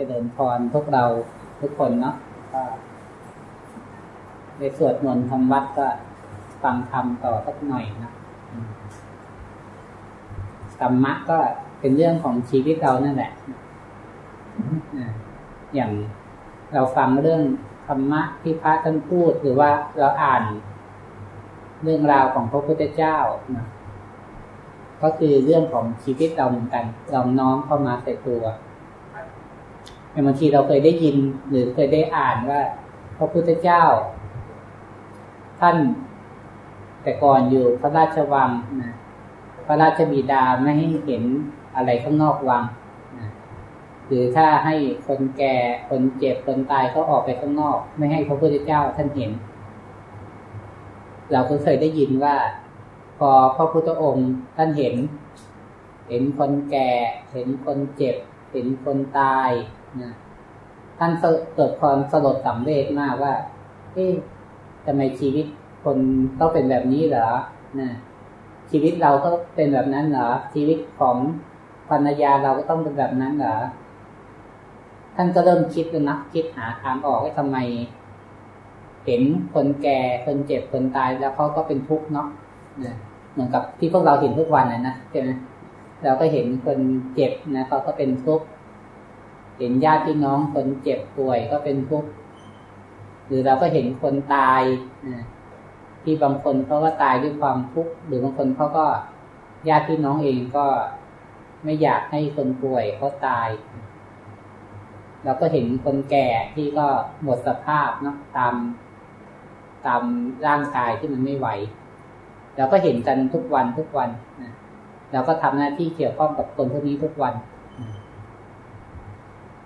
จะเดินพรพวกเราทุกคนเนาะก็ในสวดมนต์ทำวัดก็ฟังธรรมต่อสักหน่อยนะธรรมะก็เป็นเรื่องของชีวิตเรานั่นแหละอย่างเราฟังเรื่องธรรมะที่พระท่านพูดหรือว่าเราอ่านเรื่องราวของพระพุทธเจ้านะก็คือเรื่องของชีวิตเราเหมือนกันเราน้อมเข้ามาใส่ตัว บางทีเราเคยได้ยินหรือเคยได้อ่านว่า พระพุทธเจ้า ท่านแต่ก่อนอยู่พระราชวังนะพระราชบิดาไม่ให้เห็นอะไรข้างนอกวังนะหรือถ้าให้คนแก่คนเจ็บคนตายเขาออกไปข้างนอก ไม่ให้พระพุทธเจ้าท่านเห็น เราก็เคยได้ยินว่า พอพระพุทธองค์ท่านเห็น เห็นคนแก่ เห็นคนเจ็บ เห็นคนตาย ท่านเกิดความสลดสังเวชมากว่า เอ๊ะทำไมชีวิตคนต้องเป็นแบบนี้เหรอนะชีวิตเราก็เป็นแบบนั้นเหรอ ชีวิตของภรรยาเราก็ต้องเป็นแบบนั้นเหรอ ท่านก็เริ่มคิดแล้วนะคิดหาทางออกว่าทำไม เห็นคนแก่คนเจ็บคนตายแล้วเขาก็เป็นทุกข์เนาะเหมือนกับที่พวกเราเห็นทุกวันนะนะใช่ไหมเราก็เห็นคนเจ็บนะเขาก็เป็นทุกข์ เห็นญาติพี่น้องคนเจ็บป่วยก็เป็นทุกข์หรือเราก็เห็นคนตายที่บางคนเขาก็ตายด้วยความทุกข์หรือบางคนเขาก็ญาติพี่น้องเองก็ไม่อยากให้คนป่วยเขาตาย เราก็เห็นคนแก่ที่ก็หมดสภาพเนาะตามตามร่างกายที่มันไม่ไหวเราก็เห็นกันทุกวันทุกวันเราก็ทำหน้าที่เกี่ยวข้องกับคนพวกนี้ทุกวัน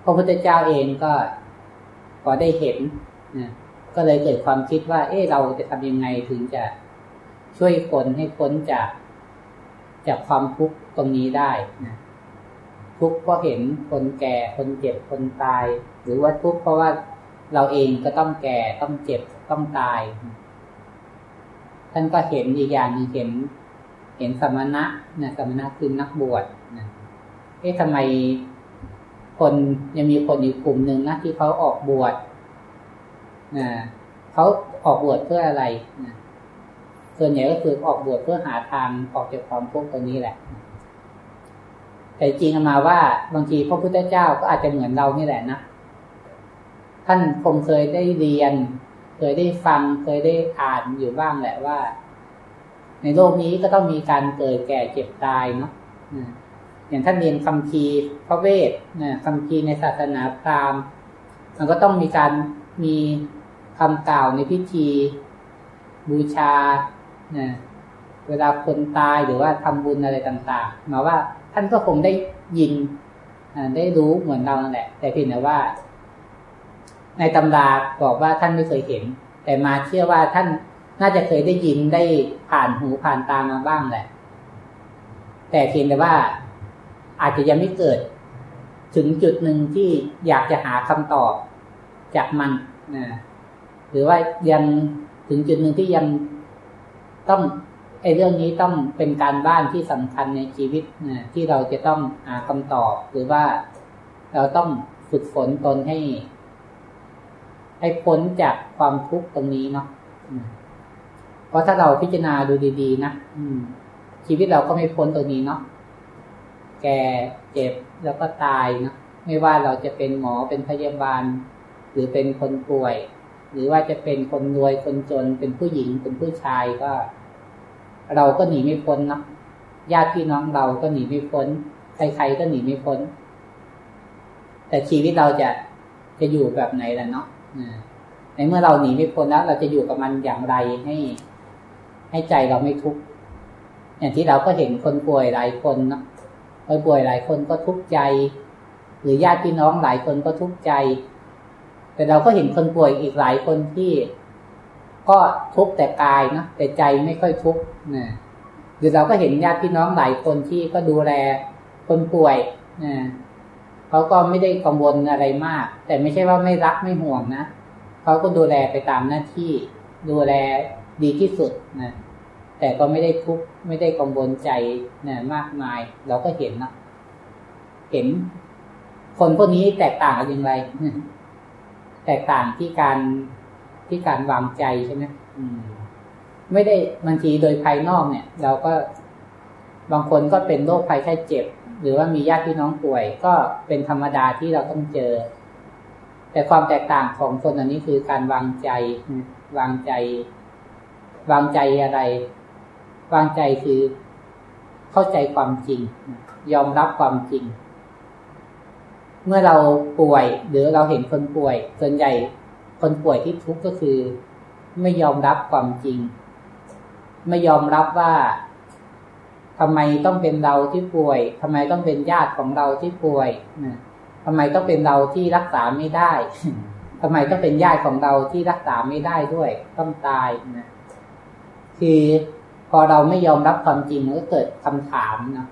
พระพุทธเจ้าเองก็พอได้เห็นนะก็เลยเกิดความคิดว่า เอ๊ะเราจะทำยังไงถึงจะช่วยคนให้พ้นจากจากความทุกข์ตรงนี้ได้นะทุกข์เพราะเห็นคนแก่คนเจ็บคนตาย หรือว่าทุกข์เพราะว่าเราเองก็ต้องแก่ต้องเจ็บต้องตาย ท่านก็เห็นอีกอย่างหนึ่งเห็น เห็นสมณะนะสมณะคือนักบวชนะเอ๊ะทำไม คนยังมีคนอีกกลุ่มหนึ่งนะที่เขาออกบวชนะเขาออกบวชเพื่ออะไรนะส่วนใหญ่ก็คือออกบวชเพื่อหาทางออกจากความทุกข์ตรงนี้แหละ แต่จริงมาว่าบางทีพระพุทธเจ้าก็อาจจะเหมือนเรานี่แหละนะ ท่านคงเคยได้เรียน เคยได้ฟัง เคยได้อ่านอยู่บ้างแหละว่า ในโลกนี้ก็ต้องมีการเกิดแก่เจ็บตายเนาะ อย่างท่านเรียนคำพีพระเวทนะคำพีในศาสนาพราหมณ์ มันก็ต้องมีการมีคำกล่าวในพิธีบูชานะเวลาคนตายหรือว่าทำบุญอะไรต่างๆมาว่าท่านก็คงได้ยินได้รู้เหมือนเราแหละ แต่เพียงแต่ว่า ในตำราบอกว่าท่านไม่เคยเห็น แต่มาเชื่อว่าท่านน่าจะเคยได้ยินได้ผ่านหูผ่านตามาบ้างแหละ แต่เพียงแต่ว่า อาจจะยังไม่เกิด ถึงจุดหนึ่งที่อยากจะหาคำตอบจากมันนะหรือว่ายังถึงจุดหนึ่งที่ยังต้องไอ้เรื่องนี้ต้องเป็นการบ้านที่สำคัญในชีวิตนะที่เราจะต้องหาคำตอบ หรือว่าเราต้องฝึกฝนตนให้ ให้พ้นจากความทุกข์ตรงนี้เนาะเพราะถ้าเราพิจารณาดูดี ๆ นะชีวิตเราก็ไม่พ้นตรงนี้เนาะ แก่เจ็บแล้วก็ตายเนาะไม่ว่าเราจะเป็นหมอเป็นพยาบาล หรือเป็นคนป่วย หรือว่าจะเป็นคนรวยคนจนเป็นผู้หญิงเป็นผู้ชายก็ เราก็หนีไม่พ้นนะญาติพี่น้องเราก็หนีไม่พ้น ใครๆก็หนีไม่พ้น แต่ชีวิตเราจะจะอยู่แบบไหนล่ะเนาะในเมื่อเราหนีไม่พ้นแล้ว เราจะอยู่กับมันอย่างไรให้ ให้ใจเราไม่ทุกข์อย่างที่เราก็เห็นคนป่วยหลายคนเนาะ คนป่วยหลายคนก็ทุกข์ใจ หรือญาติพี่น้องหลายคนก็ทุกข์ใจ แต่เราก็เห็นคนป่วยอีกหลายคนที่ ก็ทุกข์แต่กายนะแต่ใจไม่ค่อยทุกข์นะหรือเราก็เห็นญาติพี่น้องหลายคนที่ก็ดูแลคนป่วยนะเขาก็ไม่ได้กังวลอะไรมาก แต่ไม่ใช่ว่าไม่รักไม่ห่วงนะเขาก็ดูแลไปตามหน้าที่ ดูแลดีที่สุดนะ แต่ก็ไม่ได้ทุกข์ไม่ได้กังวลใจเนะมากมาย เราก็เห็นนะเห็น คนพวกนี้แตกต่างกันอย่างไร แตกต่างที่การที่การวางใจใช่ไหมไม่ได้บางทีโดยภายนอกเนี่ย เราก็บางคนก็เป็นโรคภัยไข้เจ็บ หรือว่ามีญาติพี่น้องป่วย ก็เป็นธรรมดาที่เราต้องเจอ แต่ความแตกต่างของคนอันนี้คือการวางใจ วางใจ วางใจอะไร วางใจคือเข้าใจความจริง ยอมรับความจริง เมื่อเราป่วยหรือเราเห็นคนป่วย ส่วนใหญ่คนป่วยที่ทุกข์ก็คือ ไม่ยอมรับความจริง ไม่ยอมรับว่าทำไมต้องเป็นเราที่ป่วยทำไมต้องเป็นญาติของเราที่ป่วยทำไมต้องเป็นเราที่รักษาไม่ได้ทำไมต้องเป็นญาติของเราที่รักษาไม่ได้ด้วย ต้องตายนะคือ อเราไม่ยอมรับความจริงก็เกิดคำถามนะ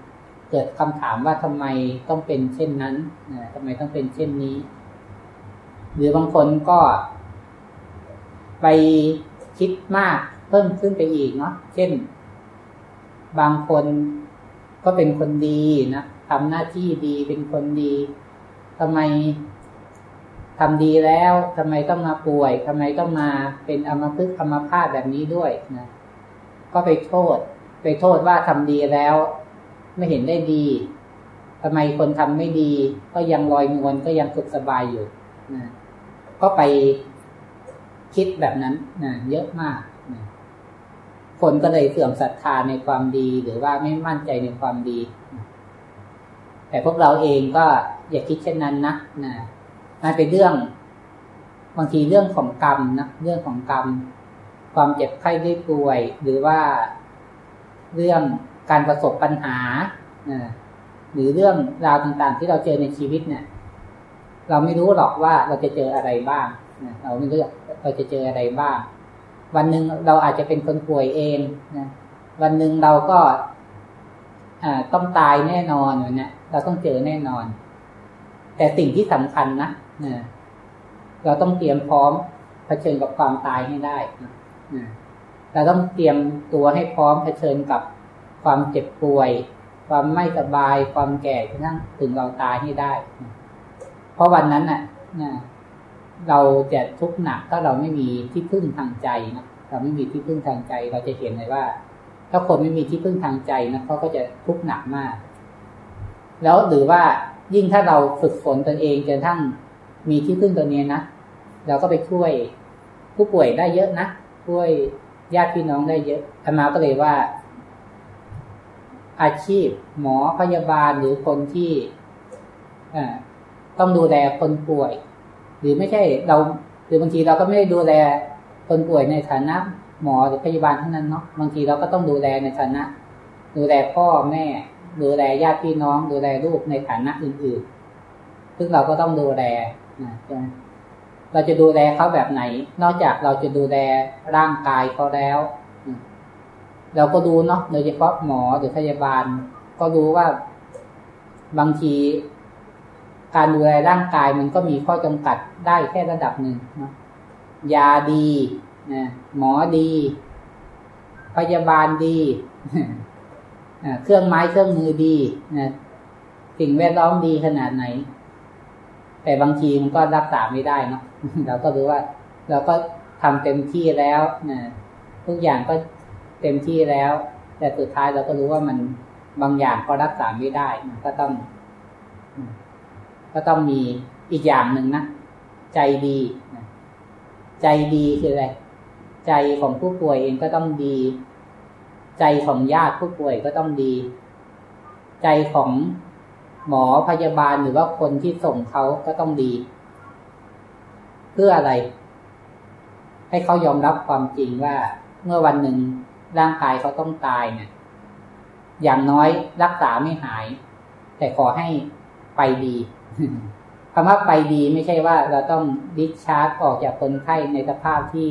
เกิดคำถามว่าทำไมต้องเป็นเช่นนั้นนะทำไมต้องเป็นเช่นนี้ หรือบางคนก็ ไปคิดมากเพิ่มขึ้นไปอีกเนาะเช่น บางคนก็เป็นคนดีนะทำหน้าที่ดีเป็นคนดีทำไมทำดีแล้วทำไมต้องมาป่วยทำไมต้องมาเป็นอมพึกอมพาตแบบนี้ด้วยนะ ก็ไปโทษ ไปโทษว่าทำดีแล้ว ไม่เห็นได้ดีทำไมคนทำไม่ดี ก็ยังลอยนวลก็ยังสุขสบายอยู่นะก็ไปคิดแบบนั้นนะเยอะมากนะคนก็เลยเสื่อมศรัทธาในความดีหรือว่าไม่มั่นใจในความดี แต่พวกเราเองก็อย่าคิดเช่นนั้นนะนะมันเป็นเรื่องบางทีเรื่องของกรรมนะเรื่องของกรรม ความเจ็บไข้ได้ป่วย หรือว่าเรื่องการประสบปัญหาหรือเรื่องราวต่างๆ ที่เราเจอในชีวิตเนี่ย เราไม่รู้หรอกว่าเราจะเจออะไรบ้างเราไม่รู้เราจะเจออะไรบ้าง วันหนึ่งเราอาจจะเป็นคนป่วยเองนะวันหนึ่งเราก็ต้องตายแน่นอนเนี่ยเราต้องเจอแน่นอน แต่สิ่งที่สำคัญนะเราต้องเตรียมพร้อมเผชิญกับความตายให้ได้นะ เราต้องเตรียมตัวให้พร้อมเผชิญกับความเจ็บป่วย ความไม่สบาย ความแก่จนทั้งถึงเราตายให้ได้ เพราะวันนั้นน่ะเราจะทุกข์หนักถ้าเราไม่มีที่พึ่งทางใจนะเราไม่มีที่พึ่งทางใจ เราจะเห็นเลยว่า ถ้าคนไม่มีที่พึ่งทางใจนะเขาก็จะทุกข์หนักมาก แล้วหรือว่ายิ่งถ้าเราฝึกฝนตนเองจนทั้งมีที่พึ่งตัวนี้นะเราก็ไปช่วยผู้ป่วยได้เยอะนะ ช่วยญาติพี่น้องได้เยอะธรรมาก็เลยว่า อาชีพหมอพยาบาลหรือคนที่ต้องดูแลคนป่วย หรือไม่ใช่เรา หรือบางทีเราก็ไม่ได้ดูแลคนป่วยในฐานะ หมอหรือพยาบาลเท่านั้นเนาะบางทีเราก็ต้องดูแลในฐานะ ดูแลพ่อแม่ ดูแลญาติพี่น้อง ดูแลลูกในฐานะอื่นๆ ซึ่งเราก็ต้องดูแลนะ เราจะดูแลเขาแบบไหน นอกจากเราจะดูแลร่างกายเขาแล้ว เราก็ดูเนาะโดยเฉพาะหมอหรือพยาบาล ก็รู้ว่าบางที การดูแลร่างกายมันก็มีข้อจำกัดได้แค่ระดับหนึ่งนะยาดีนะหมอดี พยาบาลดีเครื่องไม้เครื่องมือดีนะสิ่งแวดล้อมดีขนาดไหน แต่บางทีมันก็รักษาไม่ได้เนาะ เราก็รู้ว่า เราก็ทำเต็มที่แล้วนะทุกอย่างก็เต็มที่แล้ว แต่สุดท้ายเราก็รู้ว่ามันบางอย่างก็รักษาไม่ได้มันก็ต้อง ก็ต้องมีอีกอย่างหนึ่งนะใจดีใจดีคืออะไรใจของผู้ป่วยเองก็ต้องดี ใจของญาติผู้ป่วยก็ต้องดี ใจของหมอพยาบาลหรือว่าคนที่ส่งเขาก็ต้องดี เพื่ออะไร ให้เขายอมรับความจริงว่าเมื่อวันหนึ่งร่างกายเขาต้องตายเนี่ย อย่างน้อยรักษาไม่หาย แต่ขอให้ไปดีคำว่าไปดีไม่ใช่ว่าเราต้องดิชาร์จออกจากคนไข้ในสภาพที่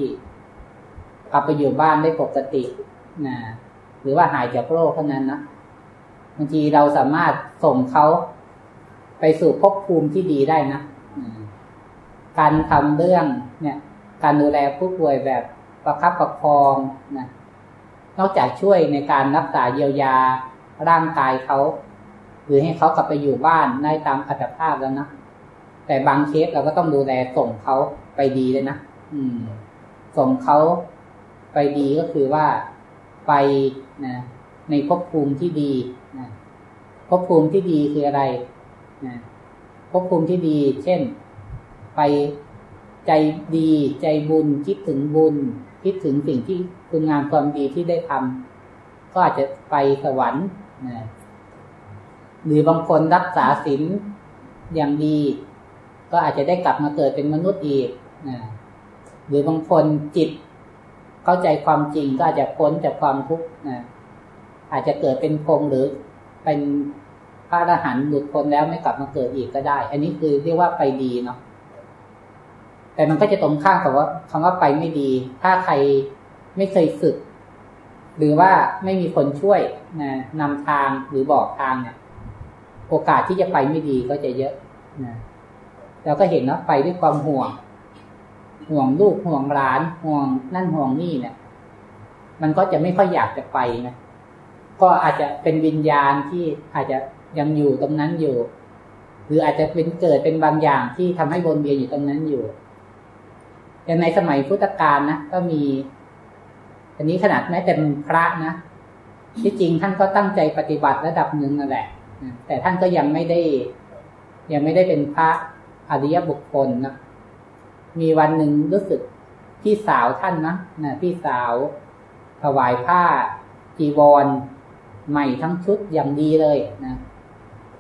กลับไปอยู่บ้านได้ปกตินะหรือว่าหายจากโรคเท่านั้นนะบางทีเราสามารถส่งเขาไปสู่ภพภูมิที่ดีได้นะ การทำเรื่องเนี่ย การดูแลผู้ป่วยแบบประคับประคองนะนอกจากช่วยในการรักษาเยียวยาร่างกายเขาหรือให้เขากลับไปอยู่บ้านได้ตามอัตภาพแล้วนะแต่บางเคสเราก็ต้องดูแลส่งเขาไปดีเลยนะอืม ส่งเขาไปดีก็คือว่าไปนะในภพภูมิที่ดีนะภพภูมิที่ดีคืออะไรนะภพภูมิที่ดี เช่น ไปใจดีใจบุญคิดถึงบุญ คิดถึงสิ่งที่คุณงามความดีที่ได้ทำก็อาจจะไปสวรรค์นะหรือบางคนรักษาศีลอย่างดี ก็อาจจะได้กลับมาเกิดเป็นมนุษย์อีกนะหรือบางคนจิตเข้าใจความจริงก็อาจจะพ้นจากความทุกข์นะอาจจะเกิดเป็นพรมหรือเป็นพระอรหันต์หลุดพ้นแล้วไม่กลับมาเกิดอีกก็ได้ อันนี้คือเรียกว่าไปดีเนาะ แต่มันก็จะตรงข้ามกับว่าคำว่าไปไม่ดี ถ้าใครไม่เคยฝึก หรือว่าไม่มีคนช่วยนะนำทางหรือบอกทางเนี่ย โอกาสที่จะไปไม่ดีก็จะเยอะนะเราก็เห็นนะไปด้วยความห่วง ห่วงลูกห่วงหลาน ห่วงนั่นห่วงนี่เนี่ย มันก็จะไม่ค่อยอยากจะไปนะก็อาจจะเป็นวิญญาณที่อาจจะยังอยู่ตรงนั้นอยู่ หรืออาจจะเป็นเกิดเป็นบางอย่างที่ทำให้วนเวียนอยู่ตรงนั้นอยู่ อย่างในสมัยพุทธกาลนะก็มีอันนี้ขนาดแม้แต่พระนะที่จริงท่านก็ตั้งใจปฏิบัติระดับหนึ่งนั่นแหละแต่ท่านก็ยังไม่ได้ ยังไม่ได้เป็นพระอริยบุคคลนะมีวันหนึ่งรู้สึกพี่สาวท่านนะนะพี่สาวถวายผ้าจีวร ใหม่ทั้งชุดอย่างดีเลยนะ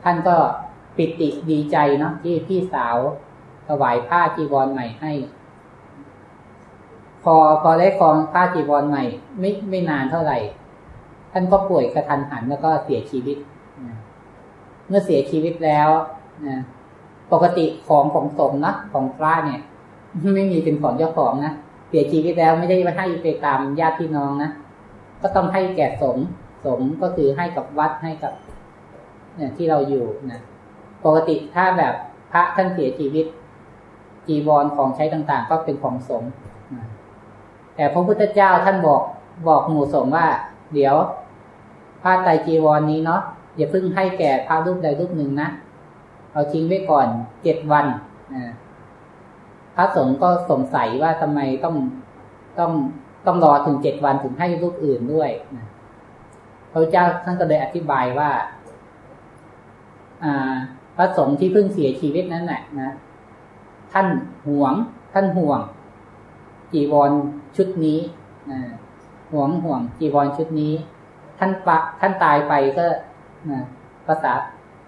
ท่านก็ปิติดีใจเนาะที่พี่สาวถวายผ้าจีวรใหม่ให้ พอพอได้ครองผ้าจีวรใหม่ ไม่ไม่นานเท่าไหร่ ท่านก็ป่วยกระทันหันแล้วก็เสียชีวิตนะเมื่อเสียชีวิตแล้วนะปกติของของสมนะของพระเนี่ย ไม่มีเป็นของเจ้าของนะเสียชีวิตแล้วไม่ได้มาให้ไปตามญาติพี่น้องนะก็ต้องให้แก่สงฆ์สงฆ์ก็คือให้กับวัดให้กับเนี่ยที่เราอยู่นะปกติถ้าแบบพระท่านเสียชีวิตจีวรของใช้ต่างๆ ก็เป็นของสงฆ์ แต่พระพุทธเจ้าท่านบอกบอกหมู่สงฆ์ว่า เดี๋ยวผ้าไตรจีวรนนี้เนาะอย่าเพิ่งให้แก่พระรูปใดรูปหนึ่งนะเอาทิ้งไว้ก่อนเจ็ดวันพระสงฆ์ก็สงสัยว่าทำไมต้องต้องต้องรอถึงเจ็ดวันถึงให้รูปอื่นด้วยนะพระเจ้าท่านก็เลยอธิบายว่า อ่า พระสงฆ์ที่เพิ่งเสียชีวิตนั้นแหละนะท่านห่วง ท่านห่วง จีวรชุดนี้ห่วงห่วงจีวรชุดนี้ ท่านปะท่านตายไปก็ภาษา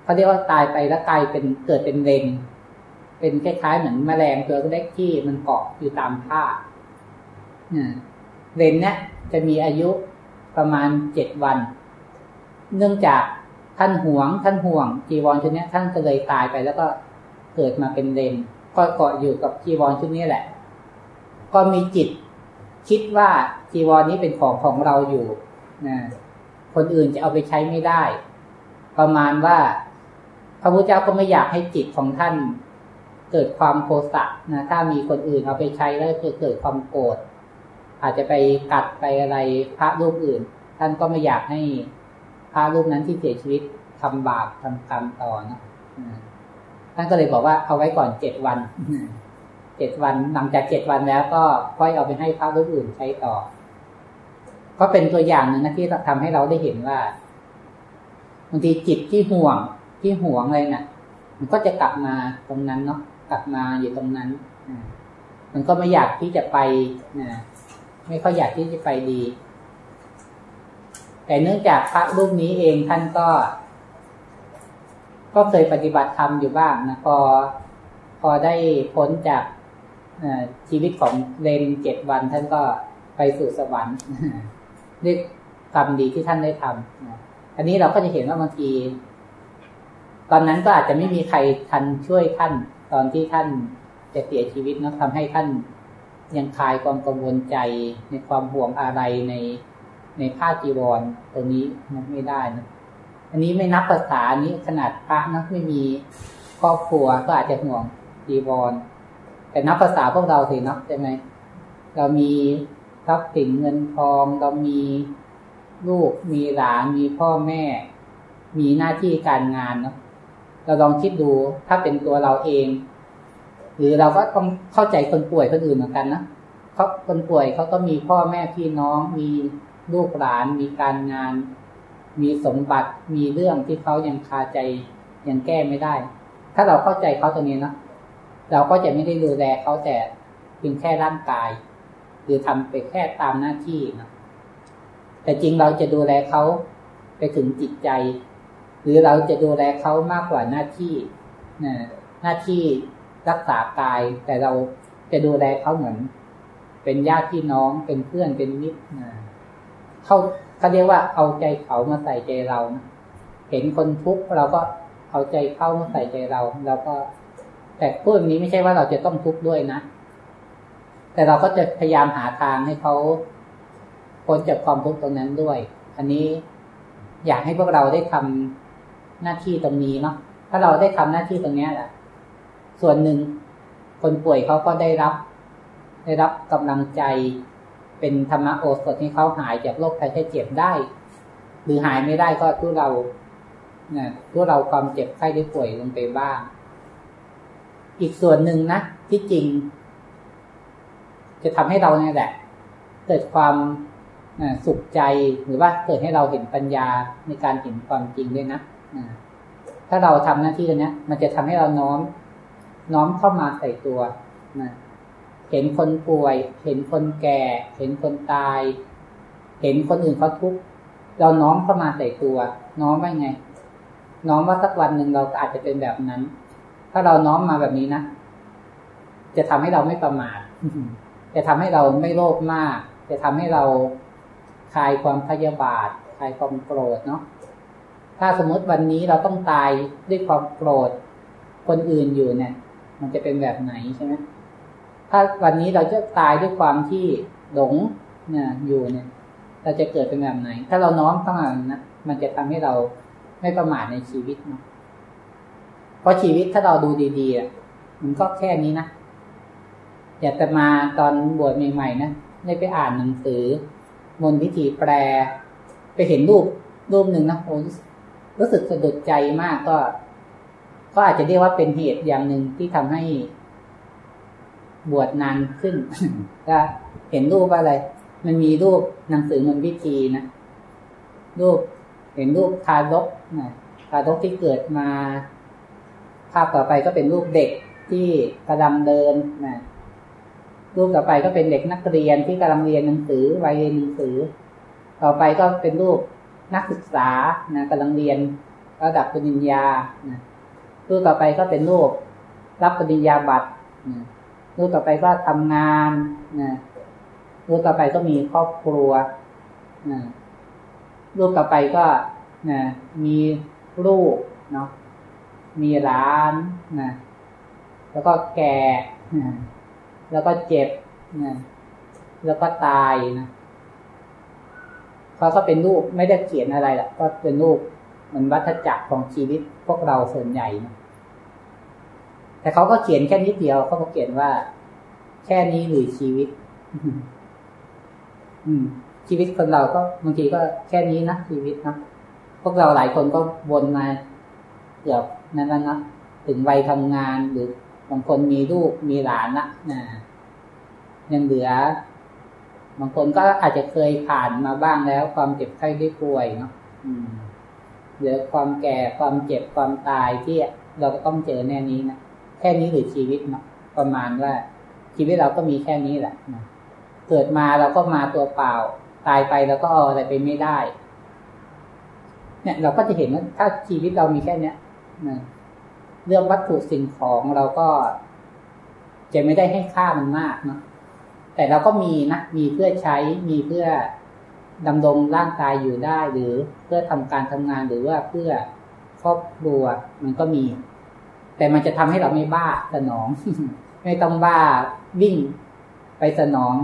เขาเรียกว่าตายไปแล้วกลายเป็นเกิดเป็นเลนเป็นคล้ายๆเหมือนแมลงตัวเล็กที่มันเกาะอยู่ตามผ้าเลนเนี้ยจะมีอายุประมาณเจ็ดวัน เนื่องจากท่านห่วง ท่านห่วง จีวรชุดนี้ท่านก็เลยตายไปแล้วก็เกิดมาเป็นเลนก็เกาะอยู่กับจีวรชุดนี้แหละ ก็มีจิต คิดว่าจีวรนี้เป็นของของเราอยู่นะคนอื่นจะเอาไปใช้ไม่ได้ ประมาณว่า พระพุทธเจ้าก็ไม่อยากให้จิตของท่านเกิดความโทสะนะถ้ามีคนอื่นเอาไปใช้แล้วจะเกิดความโกรธอาจจะไปกัดไปอะไรพระรูปอื่น ท่านก็ไม่อยากให้พระรูปนั้นที่เสียชีวิตทำบาปทำกรรมต่อนะท่านก็เลยบอกว่าเอาไว้ก่อนเจ็ดวัน เจ็ดวัน หลังจากเจ็ดวันแล้วก็ค่อยเอาไปให้พระรูปอื่นใช้ต่อ ก็เป็นตัวอย่างหนึ่งนะที่ทำให้เราได้เห็นว่าบางทีจิตที่ห่วงที่ห่วงอะไรเนะ่ยมันก็จะกลับมาตรงนั้นเนาะกลับมาอยู่ตรงนั้นมันก็ไม่อยากที่จะไปนะไม่ค่อยอยากที่จะไปดี แต่เนื่องจากพระรูปนี้เองท่านก็ ก็เคยปฏิบัติธรรมอยู่บ้างนะพอพอได้พ้นจาก ชีวิตของเลนเจ็ดวันท่านก็ไปสู่สวรรค์ด้วยกรรมดีที่ท่านได้ทำอันนี้เราก็จะเห็นว่าบางที ตอนนั้นก็อาจจะไม่มีใครทันช่วยท่าน ตอนที่ท่านจะเสียชีวิตนะทำให้ท่านยังคลายความกังวลใจในความห่วงอะไรในในผ้าจีวรตรงนี้นะไม่ได้นะอันนี้ไม่นับภาษานี้ขนาดพระนะไม่มีครอบครัวก็อาจจะห่วงจีวร แต่นับภาษาพวกเราสิเนาะใช่ไหมเรามีทรัพย์สินเงินทอง เรามีลูกมีหลานมีพ่อแม่ มีหน้าที่การงานเนาะเราลองคิดดูถ้าเป็นตัวเราเอง หรือเราก็ต้องเข้าใจคนป่วยคนอื่นเหมือนกันนะเขาคนป่วยเขาก็มีพ่อแม่พี่น้อง มีลูกหลาน มีการงาน มีสมบัติมีเรื่องที่เขายังคาใจยังแก้ไม่ได้ ถ้าเราเข้าใจเขาตรงนี้นะ เราก็จะไม่ได้ดูแลเขาแต่เพียงแค่ร่างกาย หรือทำไปแค่ตามหน้าที่นะแต่จริงเราจะดูแลเขาไปถึงจิตใจ หรือเราจะดูแลเขามากกว่าหน้าที่นะหน้าที่รักษากาย แต่เราจะดูแลเขาเหมือน เป็นญาติพี่น้องเป็นเพื่อนเป็นมิตรนะเขาเขาเรียกว่าเอาใจเขามาใส่ใจเรานะเห็นคนทุกข์เราก็เอาใจเข้ามาใส่ใจเราเราก็ แต่พูดนี้ไม่ใช่ว่าเราจะต้องทุกข์ด้วยนะ แต่เราก็จะพยายามหาทางให้เขาพ้นจากความทุกข์ตรงนั้นด้วย อันนี้อยากให้พวกเราได้ทำหน้าที่ตรงนี้เนาะถ้าเราได้ทำหน้าที่ตรงนี้แหละส่วนหนึ่งคนป่วยเขาก็ได้รับ ได้รับกำลังใจเป็นธรรมโอสถให้เขาหายจากโรคภัยไข้เจ็บได้ หรือหายไม่ได้ก็ทุเราเนี่ยทุเราความเจ็บไข้ได้ป่วยลงไปบ้าง อีกส่วนหนึ่งนะ ที่จริง จะทำให้เราเนี่ยแหละ เกิดความสุขใจหรือว่าเกิดให้เราเห็นปัญญาในการเห็นความจริงด้วยนะถ้าเราทำหน้าที่ตรงนี้มันจะทำให้เราน้อม น้อมเข้ามาใส่ตัวนะเห็นคนป่วย เห็นคนแก่ เห็นคนตาย เห็นคนอื่นเขาทุกข์เราน้อมเข้ามาใส่ตัว น้อมว่าไง น้อมว่าสักวันหนึ่งเราอาจจะเป็นแบบนั้น ถ้าเราน้อมมาแบบนี้นะ จะทำให้เราไม่ประมาทจะทำให้เราไม่โลภมาก จะทำให้เราคลายความพยาบาทคลายความโกรธเนาะถ้าสมมติวันนี้เราต้องตายด้วยความโกรธ คนอื่นอยู่เนี่ย มันจะเป็นแบบไหนใช่ไหมถ้าวันนี้เราจะตายด้วยความที่หลงเนี่ยอยู่เนี่ย เราจะเกิดเป็นแบบไหน ถ้าเราน้อมเข้ามานะมันจะทำให้เราไม่ประมาทในชีวิตเนาะ เพราะชีวิตถ้าเราดูดีๆมันก็แค่นี้นะอยากจะมาตอนบวชใหม่ๆนะได้ไปอ่านหนังสือมนพิธีแปล ไปเห็นรูปรูปหนึ่งนะโอ้รู้สึกสะดุดใจมากก็ ก็อาจจะเรียกว่าเป็นเหตุอย่างหนึ่งที่ทำให้บวชนานขึ้นก็เห็นรูปอะไร มันมีรูปหนังสือมนพิธีนะรูปเห็นรูปทารกนะทารกที่เกิดมา ภาพต่อไปก็เป็นรูปเด็กที่กำลังเดินนะรูปต่อไปก็เป็นเด็กนักเรียนที่กำลังเรียนหนังสือวัยเรียนหนังสือ ต่อไปก็เป็นรูปนักศึกษานะกำลังเรียนระดับปริญญานะรูปต่อไปก็เป็นรูปรับปริญญาบัตรนะรูปต่อไปก็ทำงานนะรูปต่อไปก็มีครอบครัวนะรูปต่อไปก็นะมีลูกเนาะ มีหลานนะแล้วก็แก่นะแล้วก็เจ็บนะแล้วก็ตายนะเขาก็เป็นรูปไม่ได้เขียนอะไรหรอกก็เป็นรูปเหมือนวัฏจักรของชีวิตพวกเราส่วนใหญ่นะแต่เขาก็เขียนแค่นิดเดียวเขาก็เขียนว่า แค่นี้หรือชีวิต อืม ชีวิตคนเราก็บางทีก็แค่นี้นะชีวิตนะพวกเราหลายคนก็วนมาเกือบ นั้นแล้วนะถึงวัยทำงานหรือบางคนมีลูกมีหลานละนะยังเหลือ บางคนก็อาจจะเคยผ่านมาบ้างแล้ว ความเจ็บไข้ได้ป่วยเนาะเหลือความแก่ความเจ็บความตายที่เราก็ต้องเจอแน่นี้นะแค่นี้หรือชีวิตเนาะประมาณว่า ชีวิตเราก็มีแค่นี้แหละนะเกิดมาเราก็มาตัวเปล่า ตายไปเราก็เอาอะไรไปไม่ได้ เนี่ย เราก็จะเห็นว่าถ้าชีวิตเรามีแค่เนี้ย นะเรื่องวัตถุสิ่งของเราก็จะไม่ได้ให้ค่ามันมากเนาะแต่เราก็มีนะมีเพื่อใช้มีเพื่อดำรงร่างกายอยู่ได้ หรือเพื่อทำการทำงานหรือว่าเพื่อครอบครัวมันก็มี แต่มันจะทำให้เราไม่บ้าสนอง ไม่ต้องบ้าวิ่งไปสนอง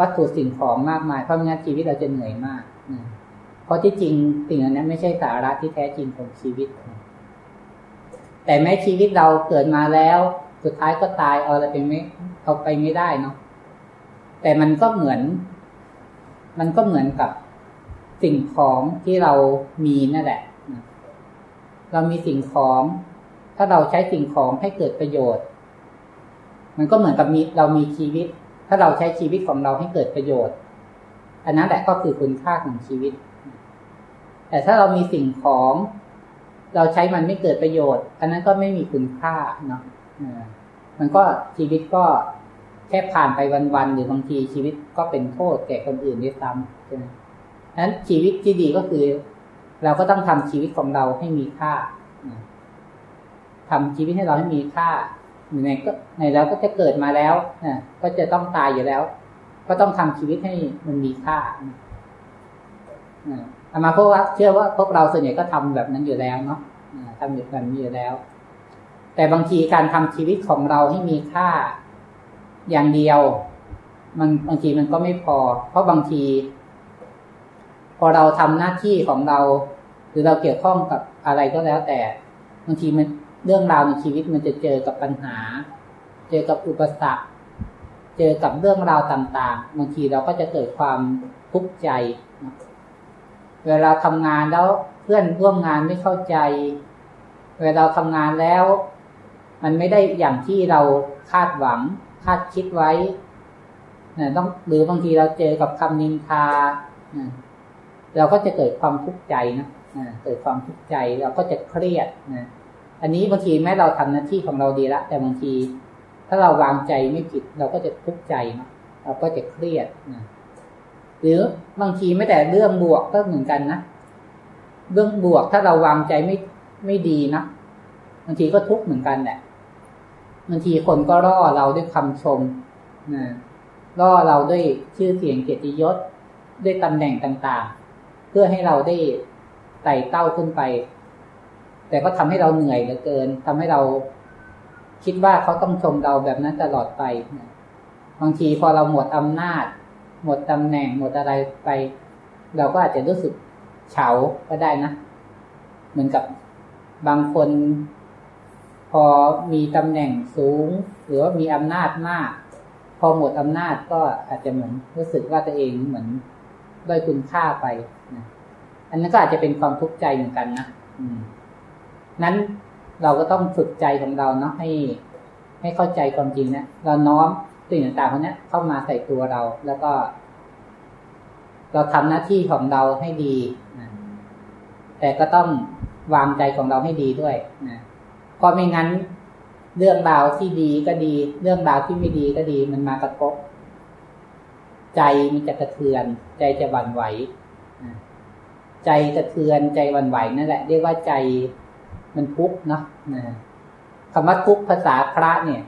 วัตถุสิ่งของมากมายเพราะงั้นชีวิตเราจะเหนื่อยมาก เพราะที่จริงสิ่งนั้นไม่ใช่สาระที่แท้จริงของชีวิต แต่แม้ชีวิตเราเกิดมาแล้ว สุดท้ายก็ตายเอาอะไรไปไม่เอาไปไม่ได้เนาะแต่มันก็เหมือน มันก็เหมือนกับสิ่งของที่เรามีนั่นแหละ เรามีสิ่งของ ถ้าเราใช้สิ่งของให้เกิดประโยชน์ มันก็เหมือนกับมีเรามีชีวิต ถ้าเราใช้ชีวิตของเราให้เกิดประโยชน์ อันนั้นแหละก็คือคุณค่าของชีวิต แต่ถ้าเรามีสิ่งของ เราใช้มันไม่เกิดประโยชน์ อันนั้นก็ไม่มีคุณค่าเนาะมันก็ชีวิตก็แค่ผ่านไปวันๆหรือบางทีชีวิตก็เป็นโทษแก่คนอื่นด้วยซ้ำใช่ไหมนั้นชีวิตที่ดีก็คือ เราก็ต้องทำชีวิตของเราให้มีค่าทำชีวิตให้เราให้มีค่าในก็ในแล้วก็จะเกิดมาแล้วนะก็จะต้องตายอยู่แล้ว ก็ต้องทำชีวิตให้มันมีค่าอา มาพว่าเชื่อว่าพวกเราส่วนใหญ่ก็ทำแบบนั้นอยู่แล้วเนาะทำแบบนี้อยู่แล้ว แต่บางทีการทำชีวิตของเราให้มีค่าอย่างเดียว มันบางทีมันก็ไม่พอ เพราะบางที พอเราทำหน้าที่ของเรา หรือเราเกี่ยวข้องกับอะไรก็แล้ว แต่บางทีมันเรื่องราวในชีวิตมันจะเจอกับปัญหา เจอกับอุปสรรค เจอกับเรื่องราวต่าง ๆ บางทีเราก็จะเกิดความทุกข์ใจ เวลาทำงานแล้วเพื่อนร่วมงานไม่เข้าใจ เวลาทำงานแล้ว มันไม่ได้อย่างที่เราคาดหวัง คาดคิดไว้นะต้องหรือบางทีเราเจอกับคำนินทาเราก็จะเกิดความทุกข์ใจนะเกิดความทุกข์ใจเราก็จะเครียดนะอันนี้บางทีแม้เราทำหน้าที่ของเราดีละ แต่บางที ถ้าเราวางใจไม่ผิด เราก็จะทุกข์ใจนะเราก็จะเครียดนะ หรือบางทีไม่แต่เรื่องบวกก็เหมือนกันนะเรื่องบวกถ้าเราวางใจไม่ไม่ดีนะบางทีก็ทุกข์เหมือนกันแหละบางทีคนก็ล่อเราด้วยคำชมนะล่อเราด้วยชื่อเสียงเกียรติยศด้วยตำแหน่งต่างๆ เพื่อให้เราได้ไต่เต้าขึ้นไป แต่ก็ทำให้เราเหนื่อยเหลือเกินทำให้เราคิดว่าเขาต้องชมเราแบบนั้นตลอดไป บางทีพอเราหมดอำนาจ หมดตำแหน่งหมดอะไรไป เราก็อาจจะรู้สึกเฉาก็ได้นะ เหมือนกับบางคน พอมีตำแหน่งสูง หรือว่ามีอำนาจมาก พอหมดอำนาจก็อาจจะเหมือนรู้สึกว่าตัวเองเหมือนด้อยคุณค่าไปนะอันนั้นก็อาจจะเป็นความทุกข์ใจเหมือนกันนะอืมนั้นเราก็ต้องฝึกใจของเราเนาะให้ ให้เข้าใจความจริงนะเราน้อม สิ่งต่างๆพวกนี้เข้ามาใส่ตัวเรา แล้วก็ เราทำหน้าที่ของเราให้ดีนะแต่ก็ต้องวางใจของเราให้ดีด้วยนะเพราะไม่งั้น เรื่องราวที่ดีก็ดี เรื่องราวที่ไม่ดีก็ดี มันมากระทบใจมันจะกระเทือน ใจจะหวั่นไหวใจกระเทือนใจหวั่นไหวนั่นแหละเรียกว่าใจมันทุกข์นะนะคำว่าทุกข์ภาษาพระเนี่ย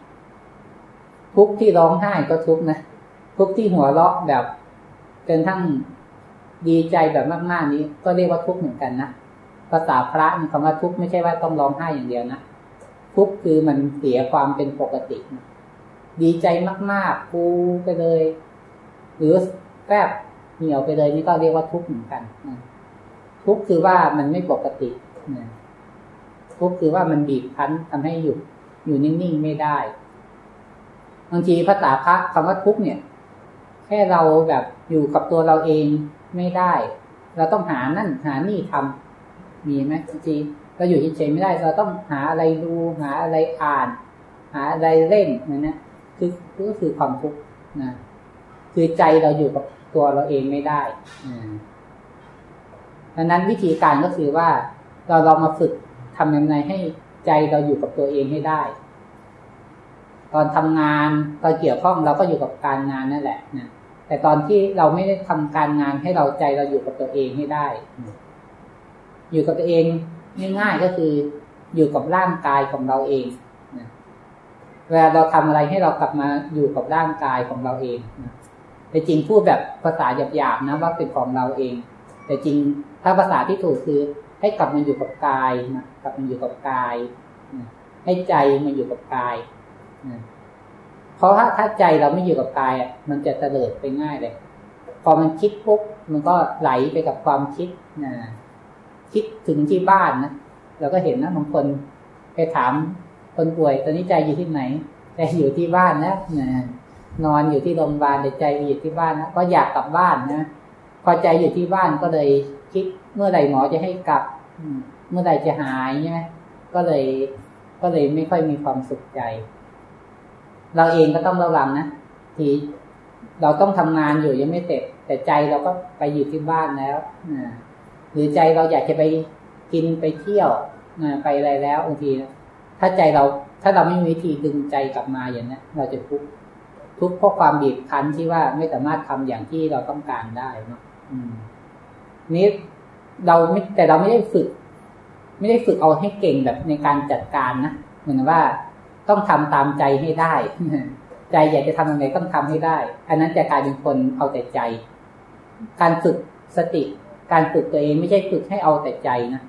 ทุกที่ร้องไห้ก็ทุกนะทุกที่หัวเราะแบบจนทั้งดีใจแบบมากๆนี้ ก็เรียกว่าทุกเหมือนกันนะภาษาพระคำว่าทุกไม่ใช่ว่าต้องร้องไห้อย่างเดียวนะทุกคือมันเสียความเป็นปกติดีใจมากๆฟูไปเลย หรือแป๊บเหนียวไปเลยนี่ก็เรียกว่าทุกข์เหมือนกันทุกข์คือว่ามันไม่ปกติทุกข์คือว่ามันบีบคั้นทำให้อยู่ อยู่นิ่งๆไม่ได้ บางทีภาษาพระคำว่าทุกเนี่ย แค่เราแบบอยู่กับตัวเราเองไม่ได้ เราต้องหานั่นหานี่ทำมีไหมบางทีเราอยู่เฉยๆไม่ได้ เราต้องหาอะไรดูหาอะไรอ่าน หาอะไรเล่นนั่นนะคือก็คือความทุกข์นะคือใจเราอยู่กับตัวเราเองไม่ได้ดังนั้นวิธีการก็คือว่าเราลองมาฝึกทำยังไงให้ใจเราอยู่กับตัวเองให้ได้ ตอนทำงานตอนเกี่ยวข้องเราก็อยู่กับการงานนั่นแหละนะแต่ตอนที่เราไม่ได้ทำการงานให้เราใจเราอยู่กับตัวเองให้ได้ อยู่กับตัวเองง่ายๆก็คืออยู่กับร่างกายของเราเองนะเวลาเราทำอะไรให้เรากลับมาอยู่กับร่างกายของเราเองนะแต่จริงพูดแบบภาษาหยาบๆนะว่าเป็นของเราเอง แต่จริงถ้าภาษาที่ถูกคือให้กลับมาอยู่กับกายนะกลับมาอยู่กับกาย ให้ใจมาอยู่กับกาย เพราะถ้าถ้าใจเราไม่อยู่กับกายมันจะเตลิดไปง่ายเลย พอมันคิดปุ๊บมันก็ไหลไปกับความคิดนะคิดถึงที่บ้านนะเราก็เห็นนะบางคนไปถามคนป่วยตอนนี้ใจอยู่ที่ไหนใจอยู่ที่บ้านนะนะนอนอยู่ที่โรงพยาบาลแต่ใจอยู่ที่บ้านนะก็อยากกลับบ้านนะพอใจอยู่ที่บ้านก็เลยคิดเมื่อใดหมอจะให้กลับเมื่อใดจะหายใช่ไหมก็เลยก็เลยไม่ค่อยมีความสุขใจ เราเองก็ต้องระวังนะทีเราต้องทำงานอยู่ยังไม่เสร็จ แต่ใจเราก็ไปอยู่ที่บ้านแล้วหรือใจเราอยากจะไปกินไปเที่ยวไปอะไรแล้วบางทีถ้าใจเราถ้าเราไม่มีวิธีดึงใจกลับมาอย่างนี้เราจะทุกข์ทุกข์เพราะความบีบคั้นที่ว่าไม่สามารถทำอย่างที่เราต้องการได้เนาะนี้เราไม่แต่เราไม่ได้ฝึก ไม่ได้ฝึกเอาให้เก่งแบบในการจัดการนะเหมือนว่า ต้องทำตามใจให้ได้ ใจอยากจะทำอะไรต้องทำให้ได้ อันนั้นจะกลายเป็นคนเอาแต่ใจ การฝึกสติ การฝึกตัวเองไม่ใช่ฝึกให้เอาแต่ใจนะ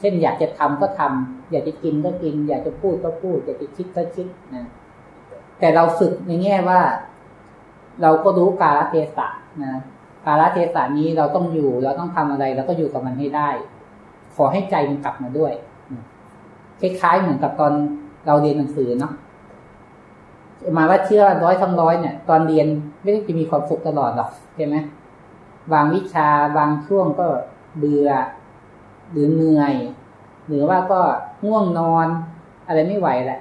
เช่นอยากจะทำก็ทำอยากจะกินก็กิน อยากจะพูดก็พูด อยากจะคิดก็คิดนะ แต่เราฝึกในแง่ว่า เราก็รู้กาลเทศะนะกาลเทศะนี้เราต้องอยู่ เราต้องทำอะไรเราก็อยู่กับมันให้ได้ ขอให้ใจมันกลับมาด้วยคล้ายๆเหมือนกับตอน เราเรียนหนังสือเนาะมาว่าเชื่อร้อยทั้งร้อยเนี่ย ตอนเรียนไม่ได้จะมีความสุขตลอดหรอกใช่ไหมบางวิชาบางช่วงก็เบื่อหรือเหนื่อย หรือว่าก็ง่วงนอน อะไรไม่ไหวแหละ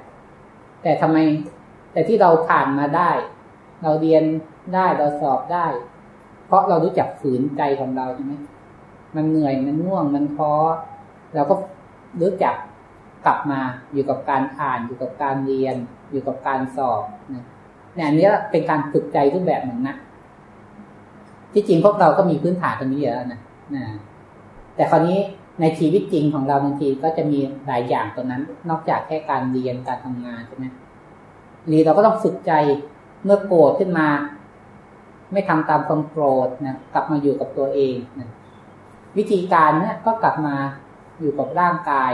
แต่ทำไม แต่ที่เราผ่านมาได้ เราเรียนได้เราสอบได้ เพราะเรารู้จักฝืนใจของเราใช่ไหมมันเหนื่อยมันง่วงมันท้อเราก็รู้จัก กลับมาอยู่กับการอ่านอยู่กับการเรียน อยู่กับการสอบนะเนี่ยอันนี้เป็นการฝึกใจรูปแบบหนึ่งนะที่จริงพวกเราก็มีพื้นฐานตรงนี้เยอะนะนะแต่คราวนี้ในชีวิตจริงของเราบางทีก็จะมีหลายอย่างตรงนั้น นอกจากแค่การเรียนการทำงานใช่ไหมหรีเราก็ต้องฝึกใจเมื่อโกรธขึ้นมา ไม่ทำตามความโกรธนะกลับมาอยู่กับตัวเองนะวิธีการเนี่ยก็กลับมาอยู่กับร่างกาย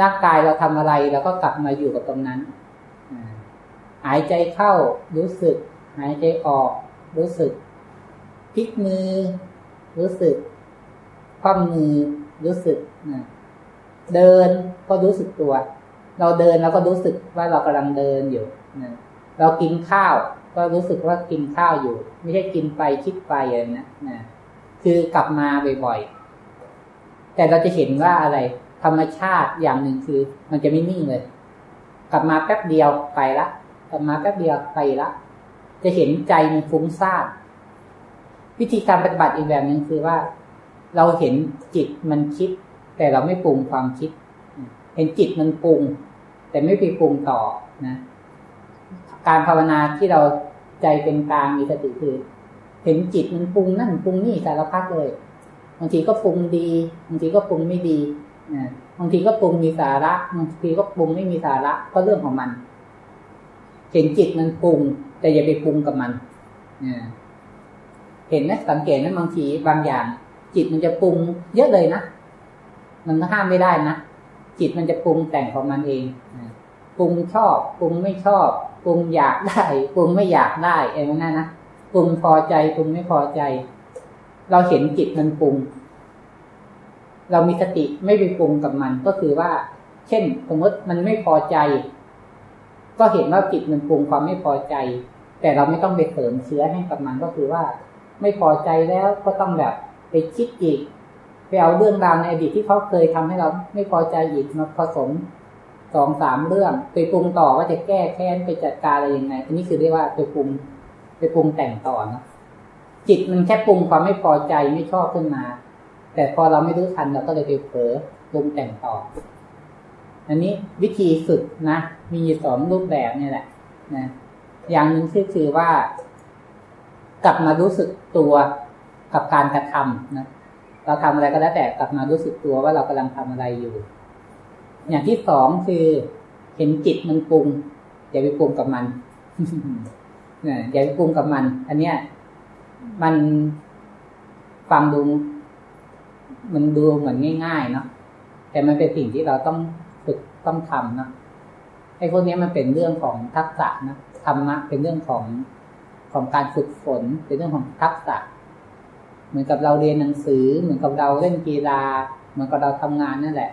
ร่างกายเราทำอะไรเราก็กลับมาอยู่กับตรงนั้นหายใจเข้ารู้สึก หายใจออก รู้สึกพลิกมือ รู้สึกคว่ำมือรู้สึกเดินก็รู้สึกตัว เราเดินเราก็รู้สึกว่าเรากำลังเดินอยู่เรากินข้าว ก็รู้สึกว่ากินข้าวอยู่ ไม่ใช่กินไปคิดไปอะไรนะนะคือกลับมาบ่อยๆแต่เราจะเห็นว่าอะไร ธรรมชาติอย่างหนึ่งคือ มันจะไม่นิ่งเลย กลับมาแป๊บเดียวไปละกลับมาแป๊บเดียวไปละ จะเห็นใจมันฟุ้งซ่านวิธีการปฏิบัติอีกแบบหนึ่งคือว่า เราเห็นจิตมันคิด แต่เราไม่ปรุงความคิด เห็นจิตมันปรุง แต่ไม่ไปปรุงต่อนะการภาวนาที่เราใจเป็นกลางมีสติคือ เห็นจิตมันปรุงนั่นปรุงนี่สารพัดเลยบางทีก็ปรุงดีบางทีก็ปรุงไม่ดี บางทีก็ปรุงมีสาระบางทีก็ปรุงไม่มีสาระก็เรื่องของมันเห็นจิตมันปรุง แต่อย่าไปปรุงกับมันเห็นนะสังเกตนะบางทีบางอย่าง จิตมันจะปรุงเยอะเลยนะมันก็ห้ามไม่ได้นะจิตมันจะปรุงแต่งของมันเองปรุงชอบปรุงไม่ชอบปรุงอยากได้ปรุงไม่อยากได้เองนั่นนะปรุงพอใจปรุงไม่พอใจ เราเห็นจิตมันปรุง เรามีสติไม่ไปปรุงกับมันก็คือว่า เช่น สมมติมันไม่พอใจ ก็เห็นว่าจิตมันปรุงความไม่พอใจ แต่เราไม่ต้องไปเสริมเชื้อให้กับมันก็คือว่า ไม่พอใจแล้วก็ต้องแบบไปคิดอีกไปเอาเรื่องราวในอดีตที่เขาเคยทำให้เราไม่พอใจอีกมาผสมสองสามเรื่อง ไปปรุงต่อว่าจะแก้แค้นไปจัดการอะไรยังไงอันนี้คือเรียกว่าไปปรุงไปปรุงแต่งต่อนะจิตมันแค่ปรุงความไม่พอใจไม่ชอบขึ้นมา แต่พอเราไม่รู้ทันเราก็เลยไปเผลอปรุงแต่งต่อ อันนี้วิธีฝึกนะ มีสองรูปแบบนี่แหละนะอย่างหนึ่งคือคือว่า กลับมารู้สึกตัวกับการกระทำนะเราทำอะไรก็แล้วแต่กลับมารู้สึกตัวว่าเรากำลังทำอะไรอยู่ อย่างที่สองคือเห็นจิตมันปรุงอย่าไปปรุงกับมันอย่าไปปรุงกับมัน อันเนี้ย มันฟังดู มันดูเหมือนง่าย ๆ เนาะแต่มันเป็นสิ่งที่เราต้องฝึกต้องทำนะไอ้พวกนี้มันเป็นเรื่องของทักษะนะธรรมะเป็นเรื่องของของการฝึกฝน เป็นเรื่องของทักษะ เหมือนกับเราเรียนหนังสือ เหมือนกับเราเล่นกีฬา เหมือนกับเราทำงานนั่นแหละ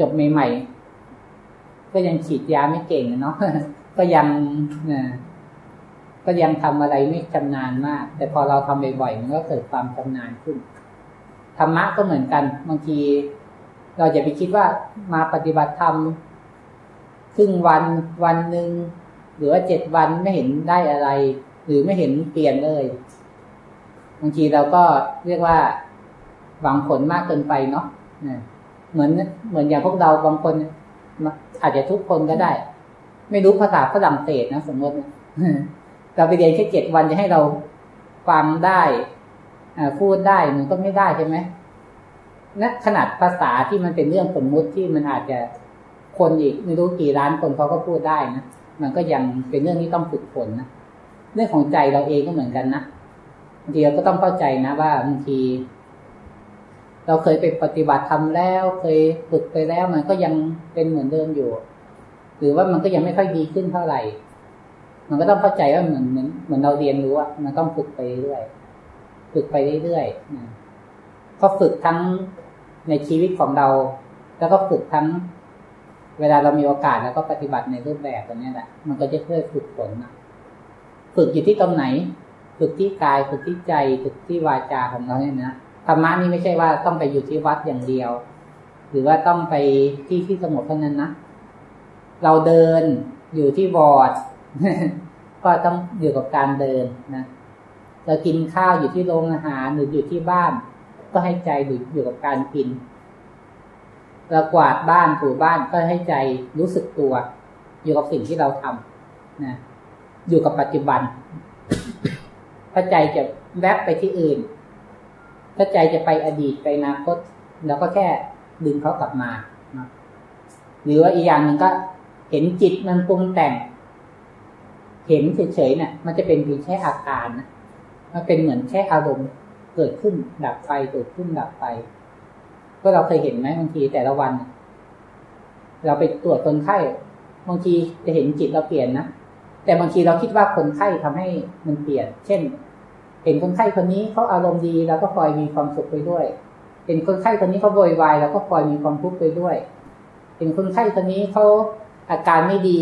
จบใหม่ๆก็ยังฉีดยาไม่เก่งเนาะก็ยังก็ยังทำอะไรไม่ชำนาญมาก แต่พอเราทำบ่อยๆมันก็เกิดความชำนาญขึ้น ธรรมะก็เหมือนกัน บางที เราอย่าไปคิดว่ามาปฏิบัติธรรมครึ่งวันวันหนึ่งหรือว่าเจ็ดวันไม่เห็นได้อะไร หรือไม่เห็นเปลี่ยนเลยบางทีเราก็เรียกว่าหวังผลมากเกินไปเนาะเหมือนเหมือนอย่างพวกเราบางคน อาจจะทุกคนก็ได้ ไม่รู้ภาษาฝรั่งเศสนะสมมติเราไปเรียนแค่เจ็ดวันจะให้เราฟังได้ พูดได้มันก็ไม่ได้ใช่ไหมนะขนาดภาษาที่มันเป็นเรื่องสมมุติที่มันอาจจะคนอีกไม่รู้กี่ล้านคนเขาก็พูดได้นะมันก็ยังเป็นเรื่องที่ต้องฝึกฝนนะเรื่องของใจเราเองก็เหมือนกันนะบางทีเราก็ต้องเข้าใจนะว่าบางที เราเคยไปปฏิบัติทำแล้วเคยฝึกไปแล้วมันก็ยังเป็นเหมือนเดิมอยู่ หรือว่ามันก็ยังไม่ค่อยดีขึ้นเท่าไหร่ มันก็ต้องเข้าใจว่าเหมือนเหมือนเหมือนเราเรียนรู้อะมันต้องฝึกไปเรื่อย ฝึกไปเรื่อยๆนะก็ฝึกทั้งในชีวิตของเรา แล้วก็ฝึกทั้ง เวลาเรามีโอกาสแล้วก็ปฏิบัติในรูปแบบตัวนี้แหละมันก็จะเพื่อฝึกฝนนะฝึกอยู่ที่ตรงไหน ฝึกที่กายฝึกที่ใจฝึกที่วาจาของเราเนี่ยนะธรรมะนี่ไม่ใช่ว่าต้องไปอยู่ที่วัดอย่างเดียว หรือว่าต้องไปที่ที่สงบเท่านั้นนะเราเดินอยู่ที่บอร์ดก็ต้องอยู่กับการเดินนะ เรากินข้าวอยู่ที่โรงอาหารหรืออยู่ที่บ้าน ก็ให้ใจอยู่กับการกินเรากวาดบ้านถูบ้านก็ให้ใจรู้สึกตัว อยู่กับสิ่งที่เราทำนะอยู่กับปัจจุบัน ถ้าใจจะแวบไปที่อื่น ถ้าใจจะไปอดีตไปอนาคตเราก็แค่ดึงเขากลับมาหรือว่าอีกอย่างหนึ่งก็เห็นจิตมันปรุงแต่ง เห็นเฉยๆเนี่ยมันจะเป็นเพียงแค่อาการนะ มันเป็นเหมือนแค่อารมณ์เกิดขึ้นดับไปเกิดขึ้นดับไปก็เราเคยเห็นไหมบางทีแต่ละวัน เราไปตรวจคนไข้บางทีจะเห็นจิตเราเปลี่ยนนะแต่บางทีเราคิดว่าคนไข้ทำให้มันเปลี่ยน เช่น เห็นคนไข้คนนี้เขาอารมณ์ดีเราก็คอยมีความสุขไปด้วย เห็นคนไข้คนนี้เขาโวยวายเราก็คอยมีความทุกข์ไปด้วย เห็นคนไข้คนนี้เขาอาการไม่ดี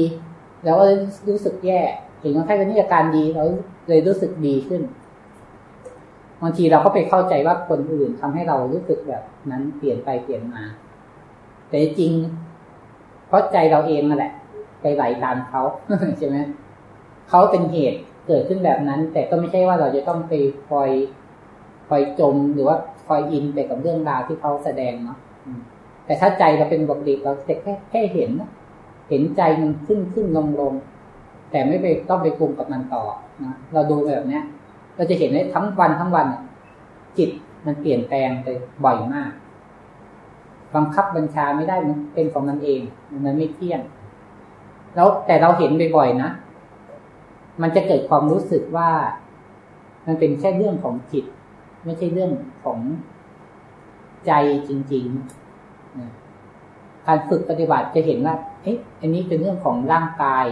เราก็รู้สึกแย่ เห็นคนไข้คนนี้อาการดีเราเลยรู้สึกดีขึ้น บางทีเราก็ไปเข้าใจว่าคนอื่นทำให้เรารู้สึกแบบนั้นเปลี่ยนไปเปลี่ยนมา แต่จริง เพราะใจเราเองนั่นแหละ ไปไหลตามเขาใช่ไหมเขาเป็นเหตุเกิดขึ้นแบบนั้น แต่ก็ไม่ใช่ว่าเราจะต้องไปคอยคอยจมหรือว่าคอยอินไปกับเรื่องราวที่เขาแสดงเนาะแต่ถ้าใจเราเป็นปกติเราจะแค่แค่เห็นเห็นใจมันขึ้นขึ้นลงลงแต่ไม่ไปต้องไปปรุงกับมันต่อนะเราดูแบบเนี้ย เราจะเห็นได้ทั้งวันทั้งวันจิตมันเปลี่ยนแปลงไปบ่อยมาก บังคับบัญชาไม่ได้มันเป็นของมันเอง มันไม่เที่ยง แล้วแต่เราเห็นบ่อยๆนะ มันจะเกิดความรู้สึกว่า มันเป็นแค่เรื่องของจิต ไม่ใช่เรื่องของใจจริงๆ การฝึกปฏิบัติจะเห็นว่า เอ๊ะ อันนี้เป็นเรื่องของร่างกาย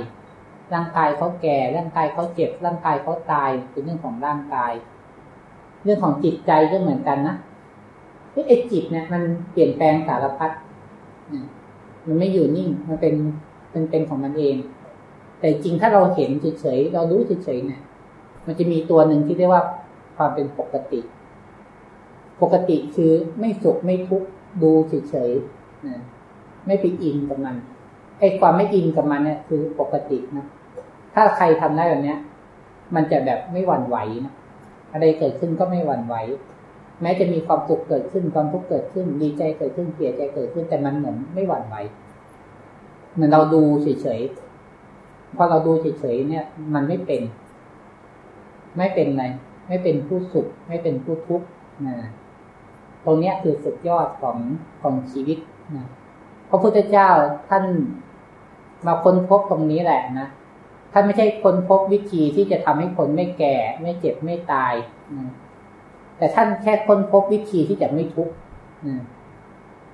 ร่างกายเขาแก่ร่างกายเขาเจ็บ ร่างกายเขาตายเป็นเรื่องของร่างกาย เรื่องของจิตใจก็เหมือนกันนะไอ้จิตเนี่ยมันเปลี่ยนแปลงสารพัดมันไม่อยู่นิ่ง มันเป็นเป็นเป็นของมันเอง แต่จริงถ้าเราเห็นเฉยๆเรารู้เฉยๆเนี่ย มันจะมีตัวหนึ่งที่เรียกว่าความเป็นปกติ ปกติคือไม่สุขไม่ทุกข์ดูเฉยๆไม่ไปอินกับมันไอ้ความไม่อินกับมันเนี่ยคือปกตินะ ถ้าใครทำได้แบบเนี้ย มันจะแบบไม่หวั่นไหวนะอะไรเกิดขึ้นก็ไม่หวั่นไหว แม้จะมีความสุขเกิดขึ้นความทุกข์เกิดขึ้น ดีใจเกิดขึ้นเสียใจเกิดขึ้นแต่มันเหมือนไม่หวั่นไหวเหมือนเราดูเฉยๆพอเราดูเฉยๆเนี่ย มันไม่เป็น ไม่เป็นไรไม่เป็นผู้สุข ไม่เป็นผู้ทุกข์นะตรงนี้คือสุดยอดของของชีวิตนะพระพุทธเจ้าท่านมาค้นพบตรงนี้แหละนะ ท่านไม่ใช่คนพบวิธีที่จะทำให้คนไม่แก่ ไม่เจ็บไม่ตาย แต่ท่านแค่คนพบวิธีที่จะไม่ทุกข์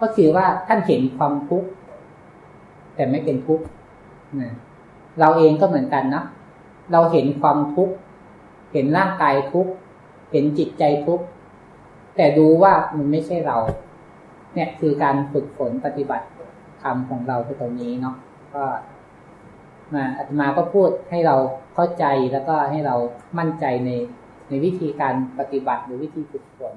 ก็คือว่าท่านเห็นความทุกข์แต่ไม่เป็นทุกข์เราเองก็เหมือนกันนะเราเห็นความทุกข์เห็นร่างกายทุกข์เห็นจิตใจทุกข์แต่ดูว่ามันไม่ใช่เรา เนี่ยคือการฝึกฝนปฏิบัติธรรมของเราตรงนี้เนาะก็ มาอาตมาก็พูดให้เราเข้าใจแล้วก็ให้เรามั่นใจในในวิธีการปฏิบัติหรือวิธีฝึกฝน